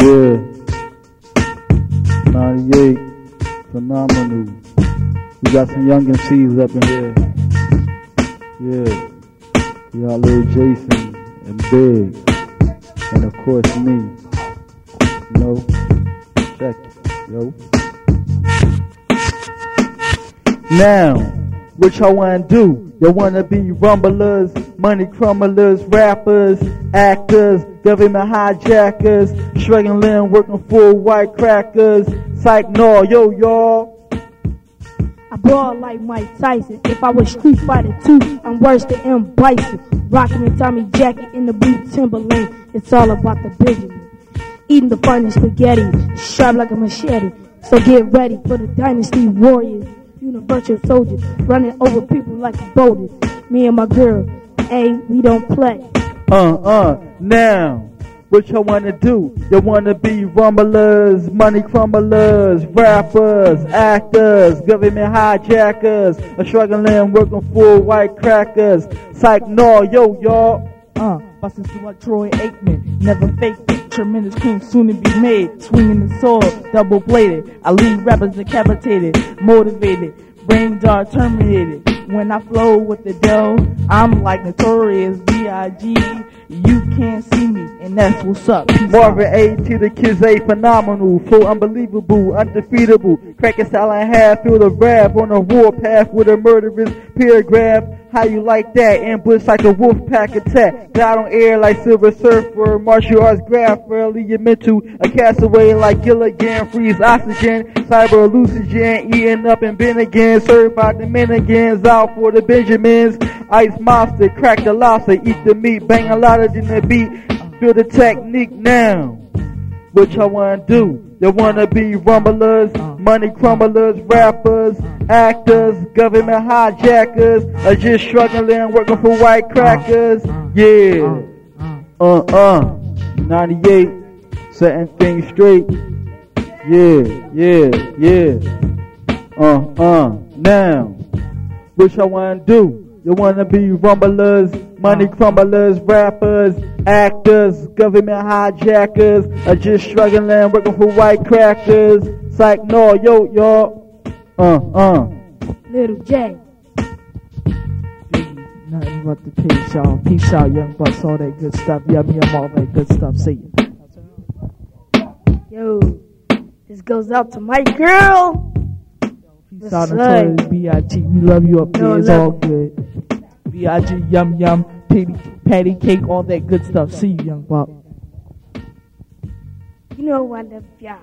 Yeah. 98. Phenomenal. We got some young MCs up in here. Yeah. We got little Jason and Big. And of course me. You know? Check it. Yo. Now, what y'all wanna do? Y'all wanna be rumblers, money crumblers, rappers, actors, government hijackers, struggling, working for white crackers. Psych, no, yo, y'all. I brawl like Mike Tyson. If I was Street Fighter 2, I'm worse than M. Bison. Rocking a Tommy jacket in the blue Timberland. It's all about the Benjamin. Eating the funny spaghetti, sharp like a machete. So get ready for the Dynasty Warriors. Universal soldiers running over people like boulders. Me and my girl, hey, we don't play. Uh, uh, now. What y'all wanna do? You wanna be rumblers, money crumblers, rappers, actors, government hijackers, a struggling working for white crackers. Psych, no, yo, y'all. Uh, busting through like Troy Aikman, never fake it. Tremendous king soon to be made. Swinging the sword, double bladed. I leave rappers decapitated, motivated, brain dart terminated. When I flow with the dough, I'm like notorious B.I.G. You can't see me, and that's what's up. Marvin A to the kids A phenomenal, so unbelievable, undefeatable. Cracking style and half, feel the rap on a warpath with a murderous paragraph. How you like that? Ambush like a wolf pack attack. Got on air like Silver Surfer, martial arts graph, early you mental. A castaway like Gilligan, freeze oxygen, cyber hallucinogen, eating up and been again. Served by Dominicans, out for the Benjamins. Ice monster, crack the lobster, eat the meat, bang a lot of in the beat. Feel the technique now. What y'all wanna do? You wanna be rumblers, money crumblers, rappers, actors, government hijackers, or just struggling, working for white crackers? Yeah. Uh uh. 98. Setting things straight. Yeah, yeah, yeah. Uh uh. Now. What y'all wanna do? You wanna be rumblers, money crumblers, rappers, actors, government hijackers, or just struggling, working for white crackers. Psych, no, yo, y'all. Uh, uh. Little J. Nothing but the peace, y'all. Peace out, young bucks, all that good stuff. Yum, yum, all that good stuff. See ya. Yo, this goes out to my girl. Peace That's out, right. Notorious B.I.G. We love you up No, there. It's all good. B.I.G. Yum, yum, patty, patty cake, all that good stuff. See you, young buck. You know love ya.